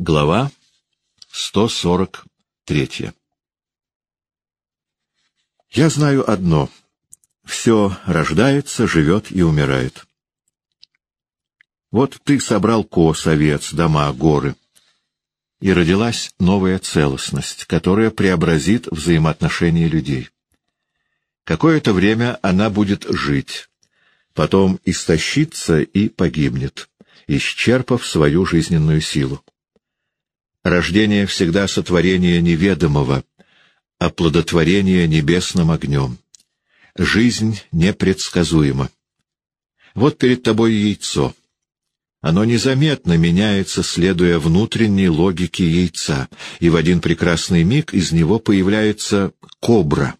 Глава 143 Я знаю одно. Все рождается, живет и умирает. Вот ты собрал кос, овец, дома, горы. И родилась новая целостность, которая преобразит взаимоотношения людей. Какое-то время она будет жить, потом истощится и погибнет, исчерпав свою жизненную силу. Рождение всегда сотворение неведомого, оплодотворение небесным огнем. Жизнь непредсказуема. Вот перед тобой яйцо. Оно незаметно меняется, следуя внутренней логике яйца, и в один прекрасный миг из него появляется кобра.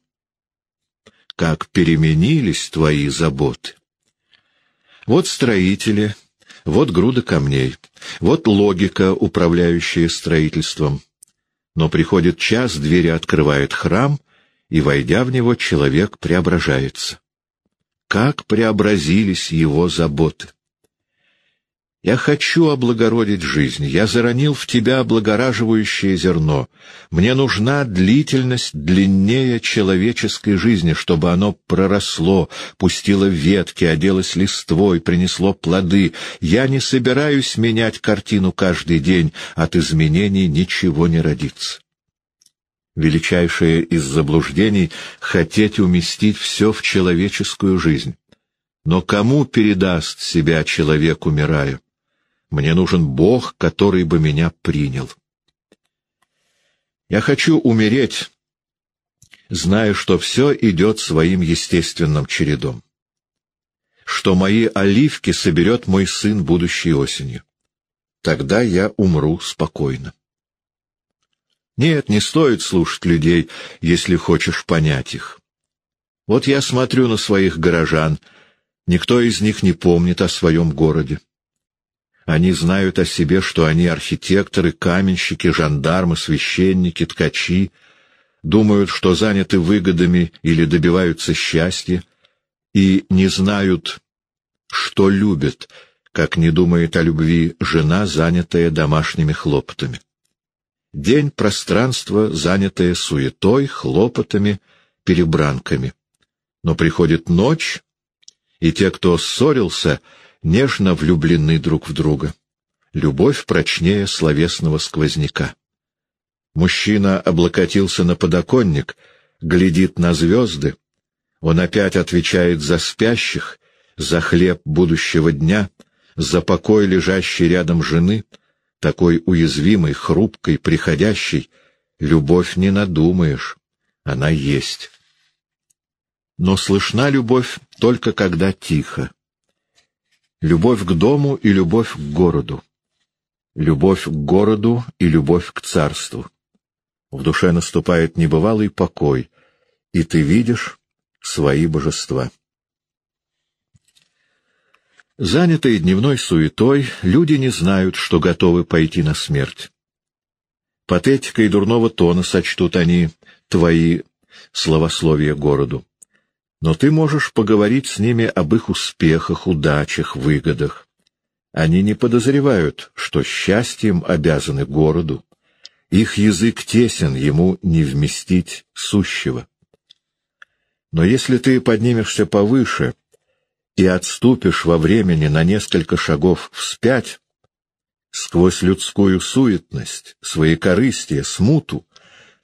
Как переменились твои заботы! Вот строители, вот груда камней, вот логика, управляющая строительством. Но приходит час, двери открывает храм, и, войдя в него, человек преображается. Как преобразились его заботы! Я хочу облагородить жизнь. Я заронил в тебя облагораживающее зерно. Мне нужна длительность длиннее человеческой жизни, чтобы оно проросло, пустило ветки, оделось листвой, принесло плоды. Я не собираюсь менять картину каждый день. От изменений ничего не родится. Величайшее из заблуждений — хотеть уместить все в человеческую жизнь. Но кому передаст себя человек, умирая? Мне нужен Бог, который бы меня принял. Я хочу умереть, зная, что все идет своим естественным чередом, что мои оливки соберет мой сын будущей осенью. Тогда я умру спокойно. Нет, не стоит слушать людей, если хочешь понять их. Вот я смотрю на своих горожан, никто из них не помнит о своем городе. Они знают о себе, что они архитекторы, каменщики, жандармы, священники, ткачи, думают, что заняты выгодами или добиваются счастья, и не знают, что любят, как не думает о любви жена, занятая домашними хлопотами. День пространства, занятое суетой, хлопотами, перебранками. Но приходит ночь, и те, кто ссорился, — нежно влюблены друг в друга. Любовь прочнее словесного сквозняка. Мужчина облокотился на подоконник, глядит на звезды. Он опять отвечает за спящих, за хлеб будущего дня, за покой лежащей рядом жены, такой уязвимой, хрупкой, приходящей. Любовь не надумаешь, она есть. Но слышна любовь только когда тихо. Любовь к дому и любовь к городу. Любовь к городу и любовь к царству. В душе наступает небывалый покой, и ты видишь свои божества. Занятые дневной суетой, люди не знают, что готовы пойти на смерть. Патетикой дурного тона сочтут они твои словословия городу но ты можешь поговорить с ними об их успехах, удачах, выгодах. Они не подозревают, что счастьем обязаны городу. Их язык тесен, ему не вместить сущего. Но если ты поднимешься повыше и отступишь во времени на несколько шагов вспять, сквозь людскую суетность, свои своекорыстие, смуту,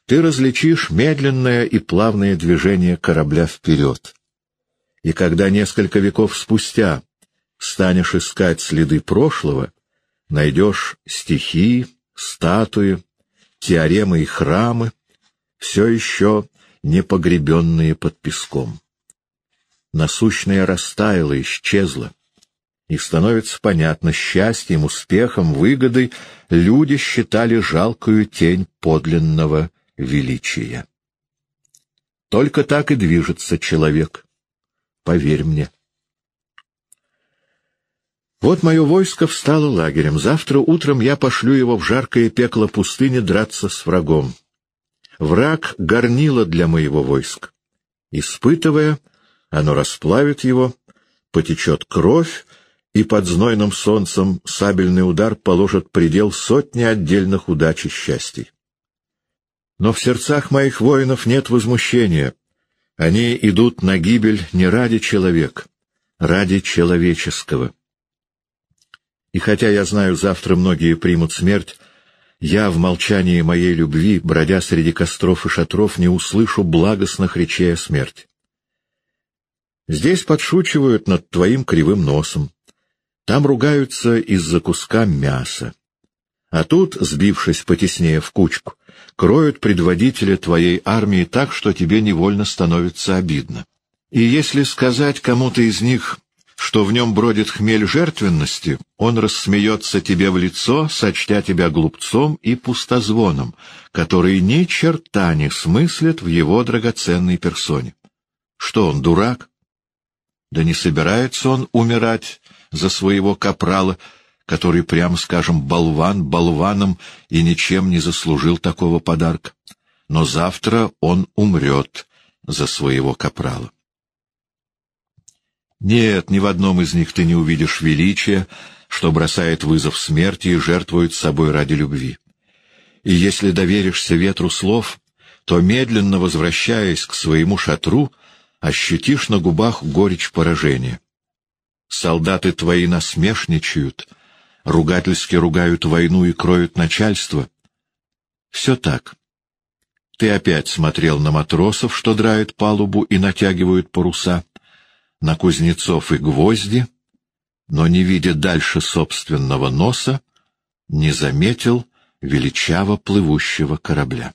ты различишь медленное и плавное движение корабля вперед. И когда несколько веков спустя станешь искать следы прошлого, найдешь стихи, статуи, теоремы и храмы, все еще не погребенные под песком. Насущное растаяло, исчезло. И становится понятно, счастьем, успехом, выгодой люди считали жалкую тень подлинного величия. Только так и движется человек. Поверь мне. Вот мое войско встало лагерем. Завтра утром я пошлю его в жаркое пекло пустыни драться с врагом. Враг — горнило для моего войска. Испытывая, оно расплавит его, потечет кровь, и под знойным солнцем сабельный удар положит предел сотни отдельных удач и счастий. Но в сердцах моих воинов нет возмущения. Они идут на гибель не ради человека, ради человеческого. И хотя я знаю, завтра многие примут смерть, я в молчании моей любви, бродя среди костров и шатров, не услышу благостных речей о смерти. Здесь подшучивают над твоим кривым носом. Там ругаются из-за куска мяса. А тут, сбившись потеснее в кучку, кроют предводителя твоей армии так, что тебе невольно становится обидно. И если сказать кому-то из них, что в нем бродит хмель жертвенности, он рассмеется тебе в лицо, сочтя тебя глупцом и пустозвоном, который ни черта не смыслит в его драгоценной персоне. Что он, дурак? Да не собирается он умирать за своего капрала, который, прямо скажем, болван болваном и ничем не заслужил такого подарка. Но завтра он умрет за своего капрала. Нет, ни в одном из них ты не увидишь величия, что бросает вызов смерти и жертвует собой ради любви. И если доверишься ветру слов, то, медленно возвращаясь к своему шатру, ощутишь на губах горечь поражения. Солдаты твои насмешничают — ругательски ругают войну и кроют начальство. Все так. Ты опять смотрел на матросов, что драют палубу и натягивают паруса, на кузнецов и гвозди, но, не видя дальше собственного носа, не заметил величаво плывущего корабля.